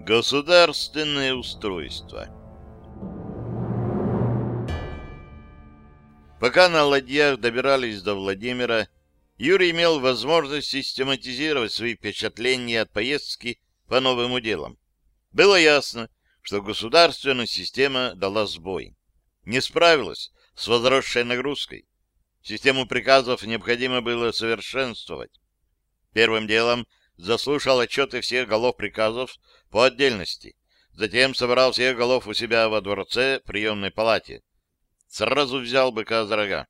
Государственное устройство Пока на ладьях добирались до Владимира, Юрий имел возможность систематизировать свои впечатления от поездки по новым уделам. Было ясно, что государственная система дала сбой. Не справилась с возросшей нагрузкой. Систему приказов необходимо было совершенствовать. Первым делом заслушал отчеты всех голов приказов по отдельности. Затем собрал всех голов у себя во дворце приемной палате. Сразу взял быка за рога.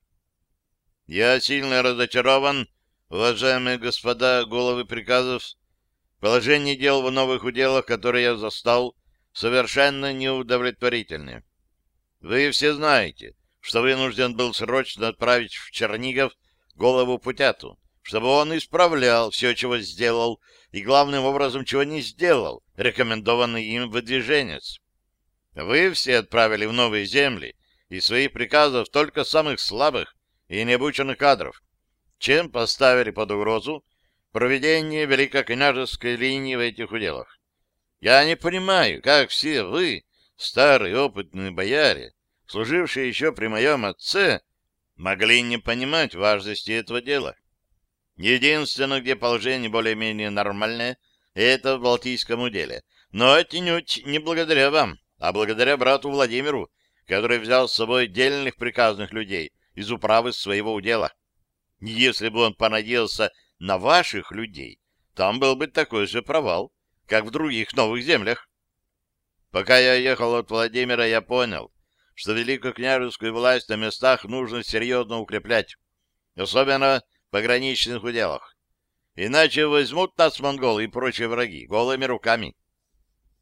Я сильно разочарован, уважаемые господа головы приказов. Положение дел в новых уделах, которые я застал, совершенно неудовлетворительное. Вы все знаете, что вынужден был срочно отправить в Чернигов голову Путяту, чтобы он исправлял все, чего сделал, и главным образом, чего не сделал, рекомендованный им выдвиженец. Вы все отправили в новые земли из своих приказов только самых слабых и необученных кадров, чем поставили под угрозу проведение великокняжеской линии в этих уделах. Я не понимаю, как все вы, старые опытные бояре, служившие еще при моем отце, могли не понимать важности этого дела. Единственное, где положение более-менее нормальное, это в Балтийском уделе. Но отнюдь не благодаря вам, а благодаря брату Владимиру, который взял с собой дельных приказных людей из управы своего удела. Если бы он понадеялся на ваших людей, там был бы такой же провал, как в других новых землях. Пока я ехал от Владимира, я понял, что великую княжескую власть на местах нужно серьезно укреплять, особенно в пограничных уделах. Иначе возьмут нас монголы и прочие враги голыми руками.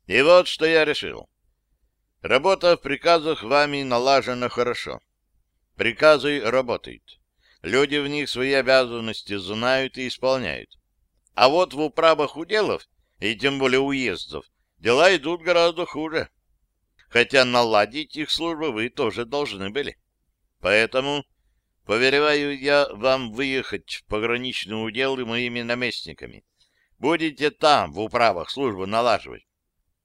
И вот что я решил. Работа в приказах вами налажена хорошо. Приказы работают. Люди в них свои обязанности знают и исполняют. А вот в управах уделов, и тем более уездов, дела идут гораздо хуже хотя наладить их службу вы тоже должны были. Поэтому поверяю я вам выехать в пограничный удел и моими наместниками. Будете там, в управах, службу налаживать.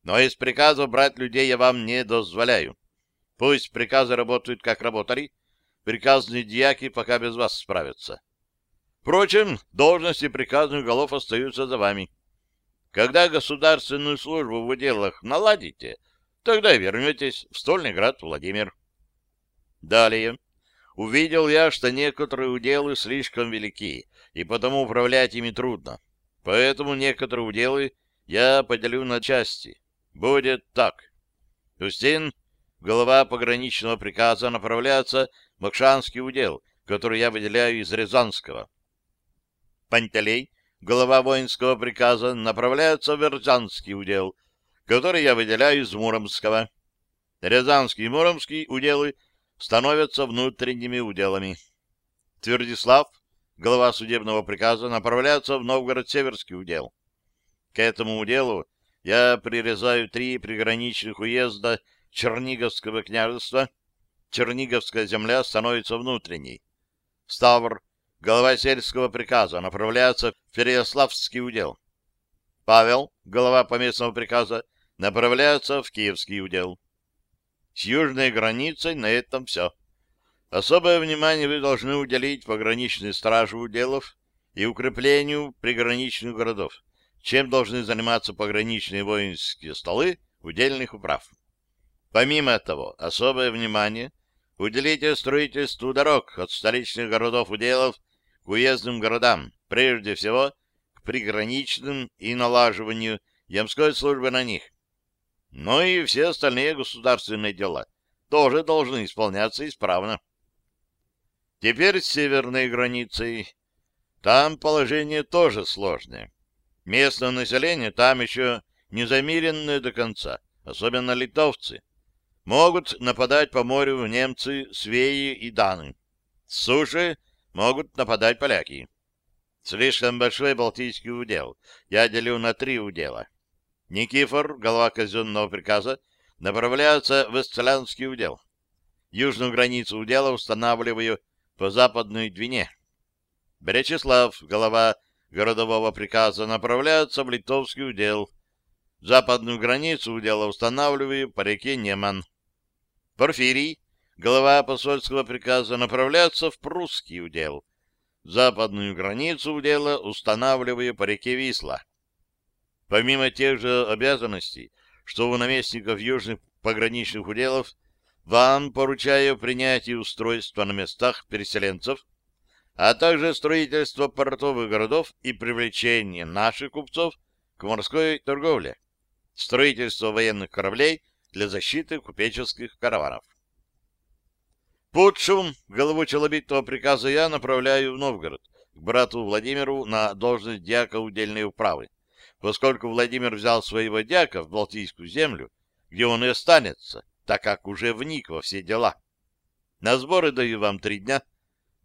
Но из приказов брать людей я вам не дозволяю. Пусть приказы работают, как работали, приказные дьяки пока без вас справятся. Впрочем, должности приказных голов остаются за вами. Когда государственную службу в уделах наладите — Тогда вернетесь в стольный град Владимир. Далее. Увидел я, что некоторые уделы слишком велики, и потому управлять ими трудно. Поэтому некоторые уделы я поделю на части. Будет так. Устин, голова пограничного приказа, направляется в Макшанский удел, который я выделяю из Рязанского. Пантелей, голова воинского приказа, направляется в Рязанский удел, который я выделяю из Муромского. Рязанский и Муромский уделы становятся внутренними уделами. Твердислав, глава судебного приказа, направляется в Новгород-Северский удел. К этому уделу я прирезаю три приграничных уезда Черниговского княжества. Черниговская земля становится внутренней. Ставр, глава сельского приказа, направляется в Переяславский удел. Павел, глава поместного приказа, направляются в Киевский удел. С южной границей на этом все. Особое внимание вы должны уделить пограничной страже уделов и укреплению приграничных городов, чем должны заниматься пограничные воинские столы удельных управ. Помимо того, особое внимание уделите строительству дорог от столичных городов уделов к уездным городам, прежде всего приграничным и налаживанию ямской службы на них. Но и все остальные государственные дела тоже должны исполняться исправно. Теперь с северной границей. Там положение тоже сложное. Местное население там еще не замиренное до конца, особенно литовцы. Могут нападать по морю немцы, свеи и даны. С суши могут нападать поляки. Слишком большой Балтийский удел. Я делю на три удела. Никифор, голова казенного приказа, направляется в Эсцелянский удел. Южную границу удела устанавливаю по западной Двине. Беречеслав, голова городового приказа, направляется в литовский удел. Западную границу удела устанавливаю по реке Неман. Порфирий, глава посольского приказа, направляется в прусский удел. Западную границу удела устанавливаю по реке Висла. Помимо тех же обязанностей, что у наместников южных пограничных уделов, вам поручаю принятие устройства на местах переселенцев, а также строительство портовых городов и привлечение наших купцов к морской торговле, строительство военных кораблей для защиты купеческих караванов. Под шум голову челобитного приказа я направляю в Новгород к брату Владимиру на должность дьяка удельной управы, поскольку Владимир взял своего дьяка в Балтийскую землю, где он и останется, так как уже вник во все дела. На сборы даю вам три дня.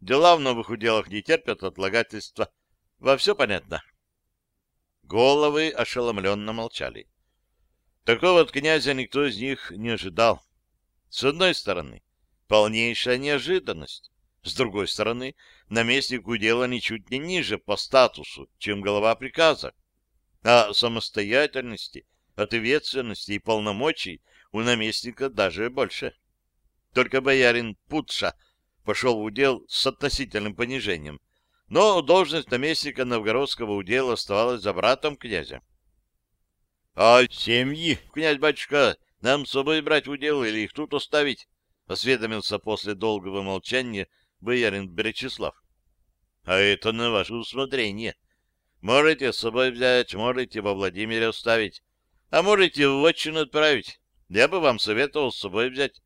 Дела в новых уделах не терпят отлагательства. Во все понятно? Головы ошеломленно молчали. Такого от князя никто из них не ожидал. С одной стороны, полнейшая неожиданность. С другой стороны, наместник удела ничуть не ниже по статусу, чем голова приказа. А самостоятельности, ответственности и полномочий у наместника даже больше. Только боярин Путша пошел в удел с относительным понижением, но должность наместника новгородского удела оставалась за братом князя. — А семьи, князь-батюшка, нам с собой брать удел или их тут оставить? — осведомился после долгого молчания боярин Беречислав. — А это на ваше усмотрение. Можете с собой взять, можете во Владимире оставить, а можете в отчину отправить. Я бы вам советовал с собой взять.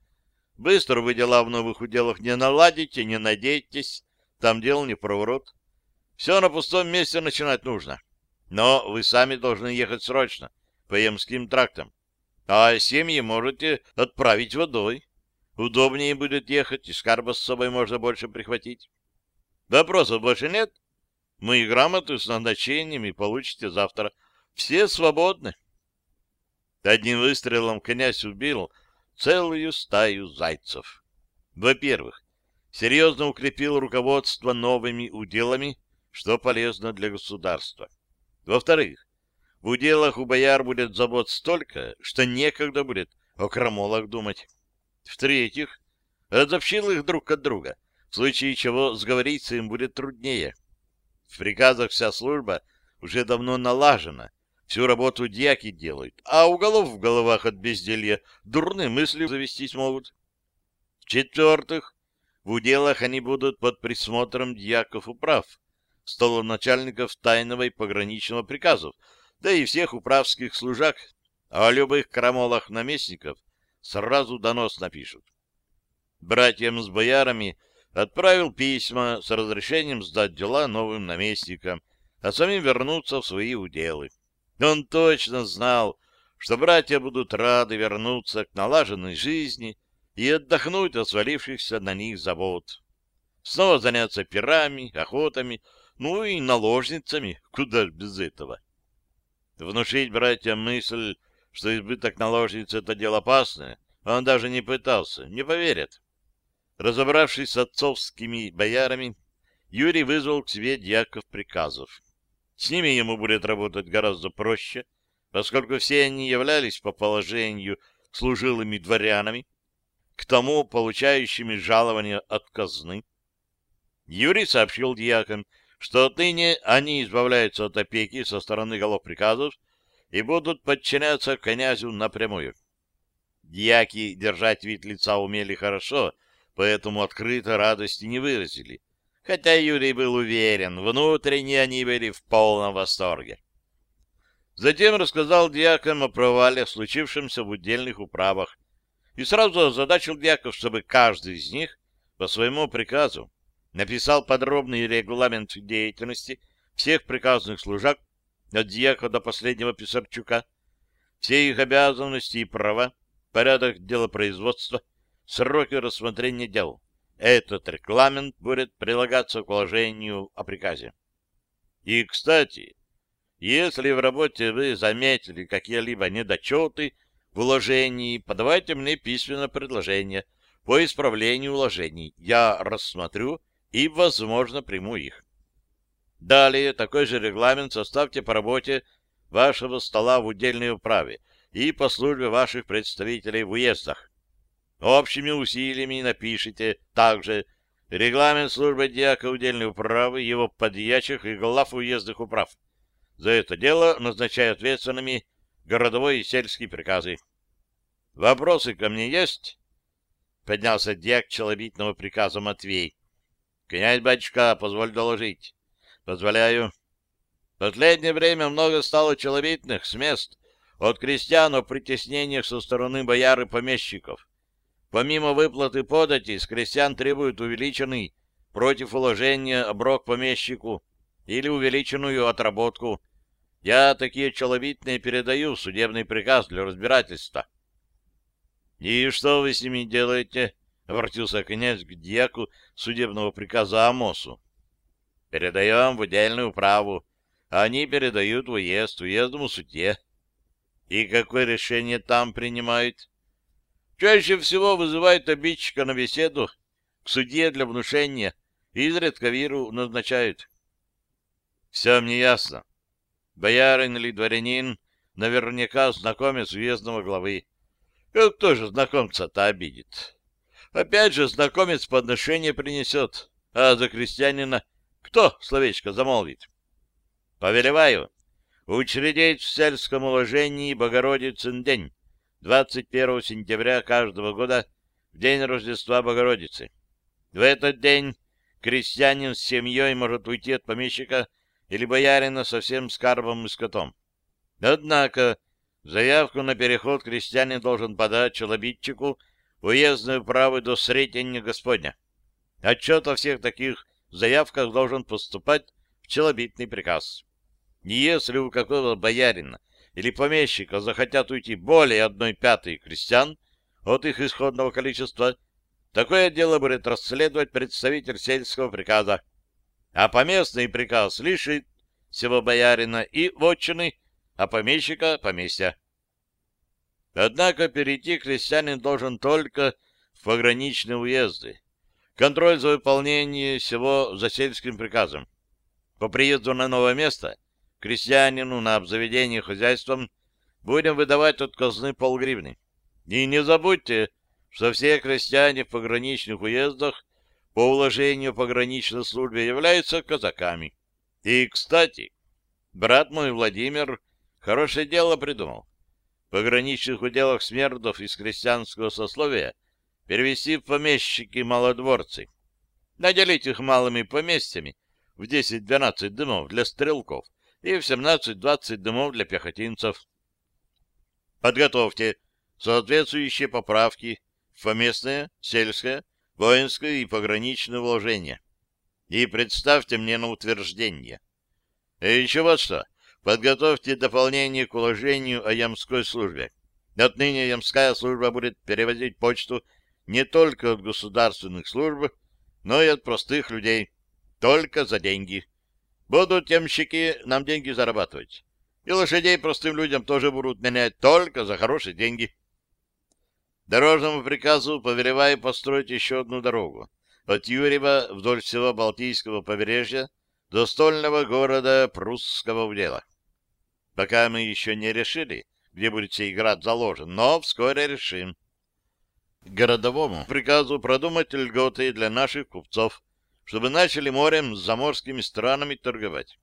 Быстро вы дела в новых уделах не наладите, не надейтесь. Там дело не проворот. Все на пустом месте начинать нужно. Но вы сами должны ехать срочно, по Емским трактам. А семьи можете отправить водой. Удобнее будет ехать, и скарба с собой можно больше прихватить. Вопросов больше нет? Мы и грамоты с назначениями получите завтра. Все свободны. Одним выстрелом князь убил целую стаю зайцев. Во-первых, серьезно укрепил руководство новыми уделами, что полезно для государства. Во-вторых, в уделах у бояр будет забот столько, что некогда будет о крамолах думать. В-третьих, разобщил их друг от друга, в случае чего сговориться им будет труднее. В приказах вся служба уже давно налажена, Всю работу дьяки делают, а у голов в головах от безделья дурные мысли завестись могут. В-четвертых, в уделах они будут под присмотром дьяков управ, столоначальников тайного и пограничного приказов, да и всех управских служак, а о любых крамолах наместников сразу донос напишут. Братьям с боярами отправил письма с разрешением сдать дела новым наместникам, а самим вернуться в свои уделы. Он точно знал, что братья будут рады вернуться к налаженной жизни и отдохнуть от свалившихся на них забот. Снова заняться пирами, охотами, ну и наложницами, куда без этого. Внушить братьям мысль, что избыток наложниц — это дело опасное, он даже не пытался, не поверят. Разобравшись с отцовскими боярами, Юрий вызвал к себе дьяков приказов. С ними ему будет работать гораздо проще, поскольку все они являлись по положению служилыми дворянами, к тому получающими жалования от казны. Юрий сообщил дьякам, что отныне они избавляются от опеки со стороны голов приказов и будут подчиняться князю напрямую. Дьяки держать вид лица умели хорошо, поэтому открыто радости не выразили хотя Юрий был уверен, внутренне они были в полном восторге. Затем рассказал дьякам о провале, случившемся в удельных управах, и сразу озадачил дьяков, чтобы каждый из них по своему приказу написал подробный регламент деятельности всех приказных служак от дьяка до последнего писарчука, все их обязанности и права, порядок делопроизводства, сроки рассмотрения дел. Этот регламент будет прилагаться к уложению о приказе. И, кстати, если в работе вы заметили какие-либо недочеты в уложении, подавайте мне письменное предложение по исправлению уложений. Я рассмотрю и, возможно, приму их. Далее такой же регламент составьте по работе вашего стола в удельной управе и по службе ваших представителей в уездах. Общими усилиями напишите также регламент службы дьяка удельной управы, его подьячих и глав уездных управ. За это дело назначаю ответственными городовой и сельские приказы. Вопросы ко мне есть? Поднялся дьяк челобитного приказа Матвей. Князь батюшка, позволь доложить. Позволяю. В последнее время много стало челобитных с мест от крестьян о притеснениях со стороны бояр и помещиков. Помимо выплаты подати, с крестьян требуют увеличенный против уложения оброк помещику или увеличенную отработку. Я такие челобитные передаю в судебный приказ для разбирательства. — И что вы с ними делаете? — обратился князь к дьяку судебного приказа Амосу. — Передаем в отдельную управу. Они передают в уезд, уездному суде. — И какое решение там принимают? Чаще всего вызывают обидчика на беседу к судье для внушения, изредка виру назначают. Все мне ясно. Боярин или дворянин наверняка знакомец уездного главы. И кто же знакомца-то обидит? Опять же, знакомец подношение принесет, а за крестьянина кто словечко замолвит? Повелеваю учредить в сельском уложении Богородицын день, 21 сентября каждого года в день Рождества Богородицы. В этот день крестьянин с семьей может уйти от помещика или боярина со всем скарбом и скотом. Однако заявку на переход крестьянин должен подать челобитчику уездную правы до Сретения Господня. Отчет о всех таких заявках должен поступать в челобитный приказ. И если у какого боярина или помещика захотят уйти более одной пятой крестьян от их исходного количества, такое дело будет расследовать представитель сельского приказа, а поместный приказ лишит всего боярина и вотчины, а помещика — поместья. Однако перейти крестьянин должен только в пограничные уезды. Контроль за выполнением всего за сельским приказом. По приезду на новое место крестьянину на обзаведение хозяйством будем выдавать от казны полгривны. И не забудьте, что все крестьяне в пограничных уездах по уложению пограничной службы являются казаками. И, кстати, брат мой Владимир хорошее дело придумал. В пограничных уделах смердов из крестьянского сословия перевести в помещики-малодворцы, наделить их малыми поместьями в 10-12 дымов для стрелков и в 17-20 дымов для пехотинцев. Подготовьте соответствующие поправки в поместное, сельское, воинское и пограничное вложение и представьте мне на утверждение. И еще вот что. Подготовьте дополнение к уложению о ямской службе. Отныне ямская служба будет перевозить почту не только от государственных служб, но и от простых людей, только за деньги. Будут темщики нам деньги зарабатывать. И лошадей простым людям тоже будут менять только за хорошие деньги. Дорожному приказу повелеваю построить еще одну дорогу. От Юрьева вдоль всего Балтийского побережья до стольного города прусского удела. Пока мы еще не решили, где будет сей град заложен, но вскоре решим. Городовому приказу продумать льготы для наших купцов, чтобы начали морем с заморскими странами торговать.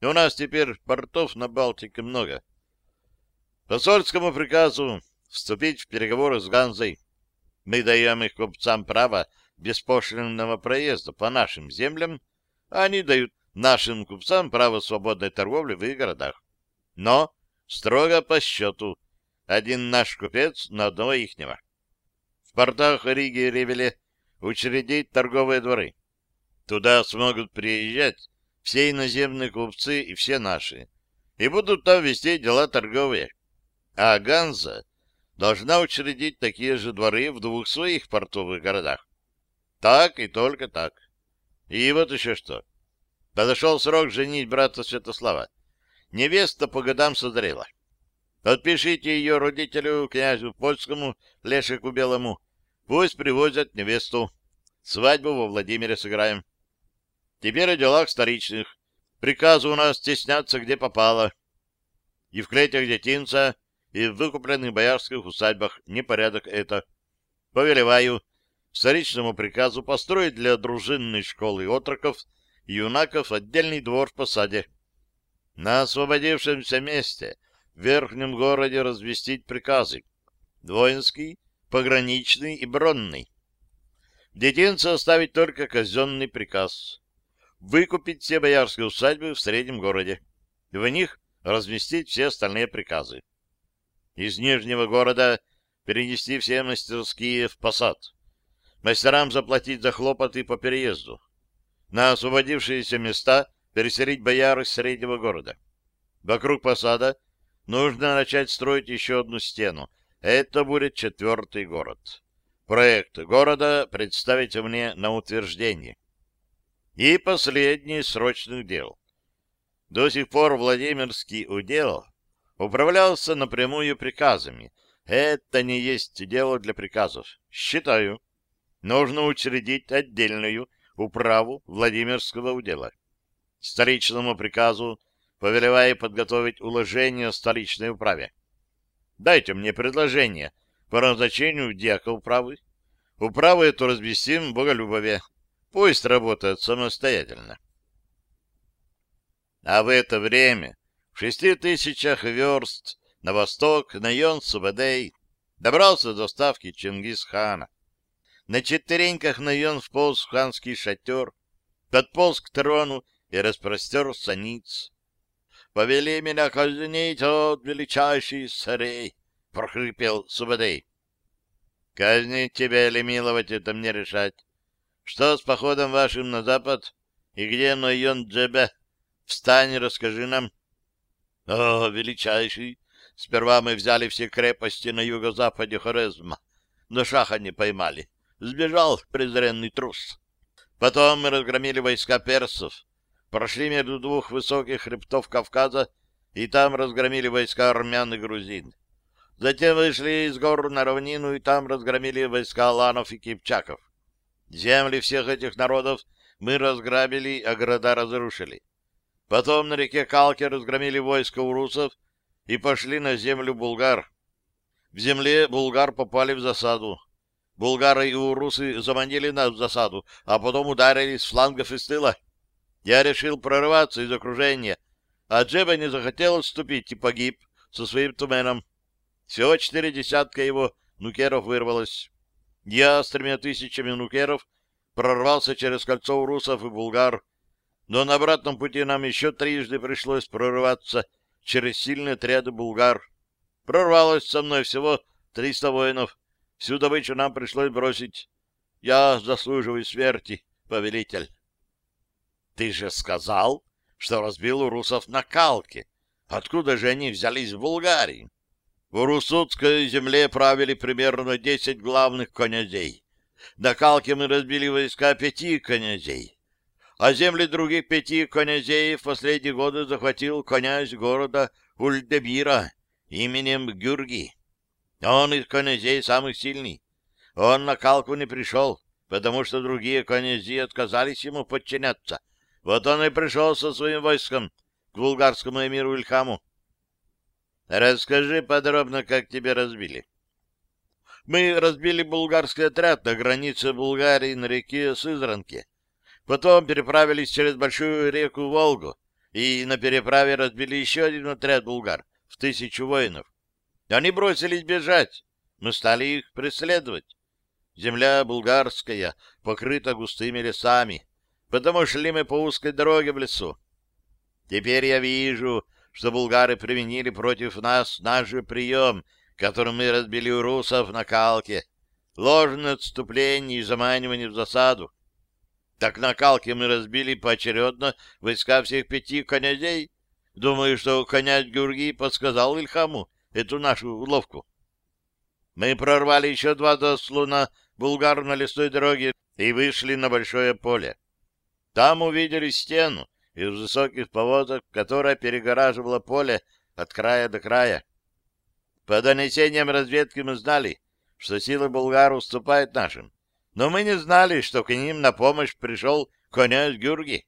И у нас теперь портов на Балтике много. Посольскому приказу вступить в переговоры с Ганзой. Мы даем их купцам право беспошлинного проезда по нашим землям, а они дают нашим купцам право свободной торговли в их городах. Но строго по счету. Один наш купец на одного ихнего. В портах Риги и Ревеле учредить торговые дворы. Туда смогут приезжать все иноземные купцы и все наши, и будут там вести дела торговые. А Ганза должна учредить такие же дворы в двух своих портовых городах. Так и только так. И вот еще что. Подошел срок женить брата Святослава. Невеста по годам созрела. Отпишите ее родителю, князю польскому, Лешику Белому. Пусть привозят невесту. Свадьбу во Владимире сыграем. Теперь о делах столичных. Приказы у нас стесняться где попало. И в клетях детинца, и в выкупленных боярских усадьбах непорядок это. Повелеваю столичному приказу построить для дружинной школы отроков и юнаков отдельный двор в посаде. На освободившемся месте верхнем городе разместить приказы. Воинский, пограничный и бронный. В детинце оставить только казенный приказ. Выкупить все боярские усадьбы в среднем городе. В них разместить все остальные приказы. Из Нижнего города перенести все мастерские в посад. Мастерам заплатить за хлопоты по переезду. На освободившиеся места переселить бояр из среднего города. Вокруг посада нужно начать строить еще одну стену. Это будет четвертый город. Проект города представить мне на утверждение. И последний срочных дел. До сих пор Владимирский удел управлялся напрямую приказами. Это не есть дело для приказов. Считаю, нужно учредить отдельную управу Владимирского удела. Столичному приказу повелевая подготовить уложение столичной управе. Дайте мне предложение по назначению дьяка управы. Управу эту разместим в Боголюбове. Пусть работает самостоятельно. А в это время в шести тысячах верст на восток Найон Субадей добрался до ставки Чингисхана. На четвереньках Найон вполз в ханский шатер, подполз к трону и распростер саниц. «Повели меня казнить, от величайший царей!» — прохрипел Субадей. «Казнить тебя или миловать — это мне решать. Что с походом вашим на запад? И где Нойон Джебе? Встань, расскажи нам». «О, величайший! Сперва мы взяли все крепости на юго-западе Хорезма, но шаха не поймали. Сбежал презренный трус. Потом мы разгромили войска персов, прошли между двух высоких хребтов Кавказа и там разгромили войска армян и грузин. Затем вышли из гор на равнину и там разгромили войска аланов и кипчаков. Земли всех этих народов мы разграбили, а города разрушили. Потом на реке Калке разгромили войско урусов и пошли на землю булгар. В земле булгар попали в засаду. Булгары и урусы заманили нас в засаду, а потом ударили с флангов и с тыла. Я решил прорваться из окружения, а Джеба не захотел отступить и погиб со своим туменом. Всего четыре десятка его нукеров вырвалось. Я с тремя тысячами нукеров прорвался через кольцо урусов и булгар, но на обратном пути нам еще трижды пришлось прорываться через сильные отряды булгар. Прорвалось со мной всего триста воинов. Всю добычу нам пришлось бросить. Я заслуживаю смерти, повелитель. Ты же сказал, что разбил урусов на Калке. Откуда же они взялись в Булгарии? В Урусутской земле правили примерно десять главных князей. На Калке мы разбили войска пяти князей. А земли других пяти князей в последние годы захватил князь города Ульдебира именем Гюрги. Он из князей самых сильный. Он на Калку не пришел, потому что другие князи отказались ему подчиняться, вот он и пришел со своим войском к булгарскому эмиру Ильхаму. Расскажи подробно, как тебя разбили. Мы разбили булгарский отряд на границе Булгарии на реке Сызранке. Потом переправились через большую реку Волгу, и на переправе разбили еще один отряд булгар в тысячу воинов. Они бросились бежать. Мы стали их преследовать. Земля булгарская покрыта густыми лесами потому шли мы по узкой дороге в лесу. Теперь я вижу, что булгары применили против нас наш же прием, которым мы разбили у русов на Калке. Ложное отступление и заманивание в засаду. Так на Калке мы разбили поочередно войска всех пяти князей. Думаю, что князь Георгий подсказал Ильхаму эту нашу уловку. Мы прорвали еще два дослуна булгар на лесной дороге и вышли на большое поле. Там увидели стену из высоких повозок, которая перегораживала поле от края до края. По донесениям разведки мы знали, что силы булгар уступают нашим, но мы не знали, что к ним на помощь пришел князь Гюрги.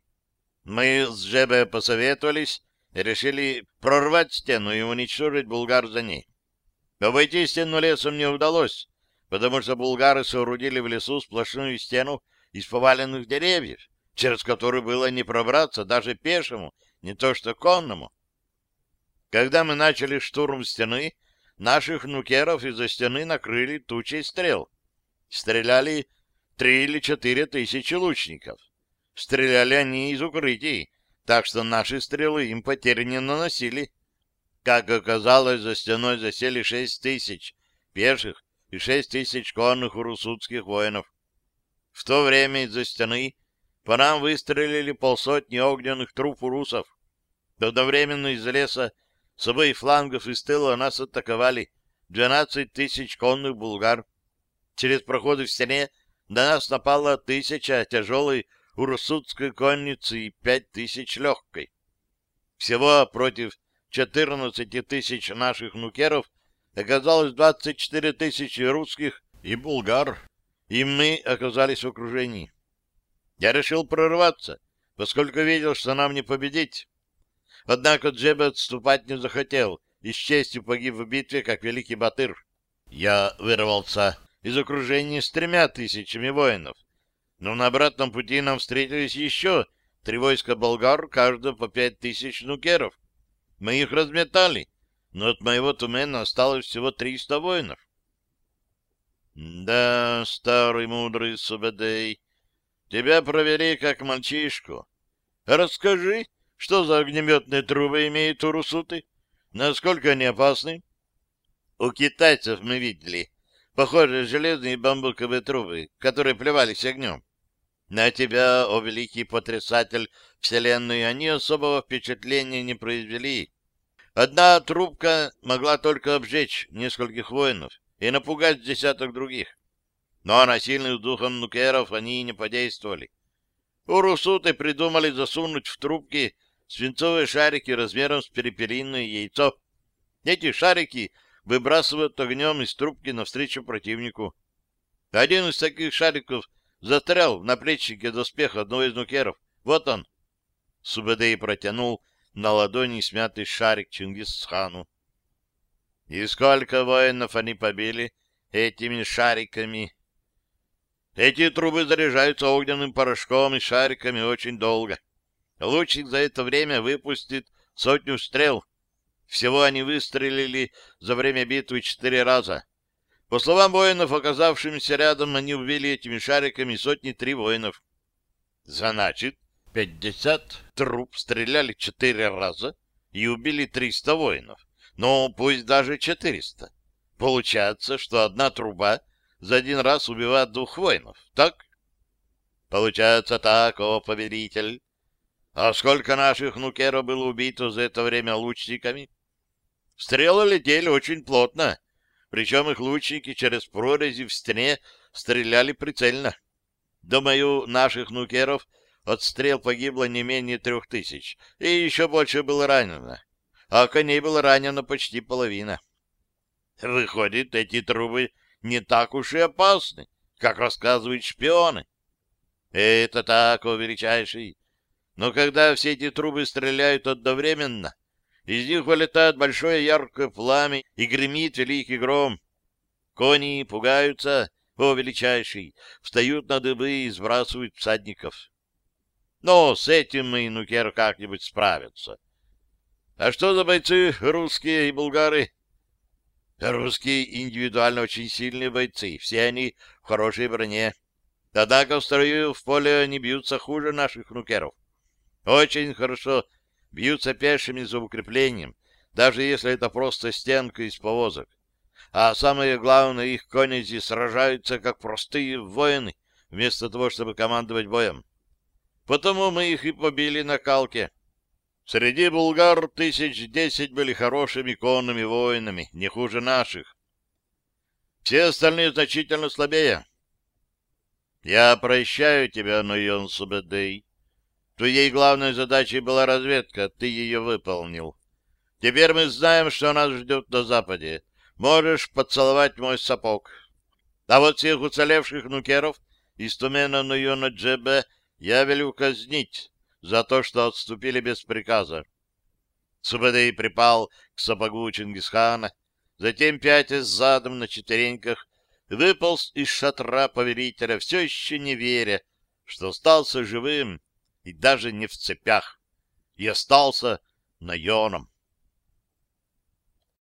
Мы с Джебе посоветовались и решили прорвать стену и уничтожить булгар за ней. Обойти стену лесом не удалось, потому что булгары соорудили в лесу сплошную стену из поваленных деревьев, через которую было не пробраться даже пешему, не то что конному. Когда мы начали штурм стены, наших нукеров из-за стены накрыли тучей стрел. Стреляли три или четыре тысячи лучников. Стреляли они из укрытий, так что наши стрелы им потери не наносили. Как оказалось, за стеной засели шесть тысяч пеших и шесть тысяч конных урусутских воинов. В то время из-за стены по нам выстрелили полсотни огненных труп урусов. Одновременно из леса с обоих флангов и с тыла нас атаковали двенадцать тысяч конных булгар. Через проходы в стене на нас напало тысяча тяжелой урусутской конницы и пять тысяч легкой. Всего против 14 тысяч наших нукеров оказалось 24 тысячи русских и булгар, и мы оказались в окружении. Я решил прорваться, поскольку видел, что нам не победить. Однако Джебе отступать не захотел и с честью погиб в битве, как великий батыр. Я вырвался из окружения с тремя тысячами воинов, но на обратном пути нам встретились еще три войска болгар, каждое по пять тысяч нукеров. Мы их разметали, но от моего тумена осталось всего триста воинов. Да, старый мудрый Субедей, тебя провели как мальчишку. Расскажи, что за огнеметные трубы имеют урусуты? Насколько они опасны? У китайцев мы видели похожие железные бамбуковые трубы, которые плевались огнем. На тебя, о великий потрясатель Вселенной, они особого впечатления не произвели. Одна трубка могла только обжечь нескольких воинов и напугать десяток других. Но на сильных духом нукеров они не подействовали. Урусуты придумали засунуть в трубки свинцовые шарики размером с перепелиное яйцо. Эти шарики выбрасывают огнем из трубки навстречу противнику. Один из таких шариков — Застрял в наплечнике доспеха одного из нукеров. Вот он. Субэдэй протянул на ладони смятый шарик Чингисхану. И сколько воинов они побили этими шариками? Эти трубы заряжаются огненным порошком и шариками очень долго. Лучник за это время выпустит сотню стрел. Всего они выстрелили за время битвы четыре раза. По словам воинов, оказавшимся рядом, они убили этими шариками сотни три воинов. Значит, пятьдесят труп стреляли четыре раза и убили триста воинов. Но пусть даже четыреста. Получается, что одна труба за один раз убивает двух воинов, так? Получается так, о повелитель. А сколько наших нукеров было убито за это время лучниками? Стрелы летели очень плотно, причем их лучники через прорези в стене стреляли прицельно. Думаю, наших нукеров от стрел погибло не менее трех тысяч, и еще больше было ранено. А коней было ранено почти половина. Выходит, эти трубы не так уж и опасны, как рассказывают шпионы. Это так, о величайший. Но когда все эти трубы стреляют одновременно, из них вылетает большое яркое пламя и гремит великий гром. Кони пугаются, о величайший, встают на дыбы и сбрасывают всадников. Но с этим мы, Нукер, как-нибудь справятся. А что за бойцы русские и булгары? Русские индивидуально очень сильные бойцы, все они в хорошей броне. Однако в строю в поле они бьются хуже наших нукеров. Очень хорошо бьются пешими за укреплением, даже если это просто стенка из повозок. А самое главное, их конези сражаются как простые воины, вместо того, чтобы командовать боем. Потому мы их и побили на калке. Среди булгар тысяч десять были хорошими конными воинами, не хуже наших. Все остальные значительно слабее. Я прощаю тебя, Нойон Субэдэй. Твоей главной задачей была разведка, ты ее выполнил. Теперь мы знаем, что нас ждет на западе. Можешь поцеловать мой сапог. А вот всех уцелевших нукеров из Тумена Нуйона Джебе я велю казнить, за то, что отступили без приказа. Субадей припал к сапогу Чингисхана, затем, пятясь задом на четвереньках, выполз из шатра повелителя, все еще не веря, что остался живым и даже не в цепях, и остался наеном.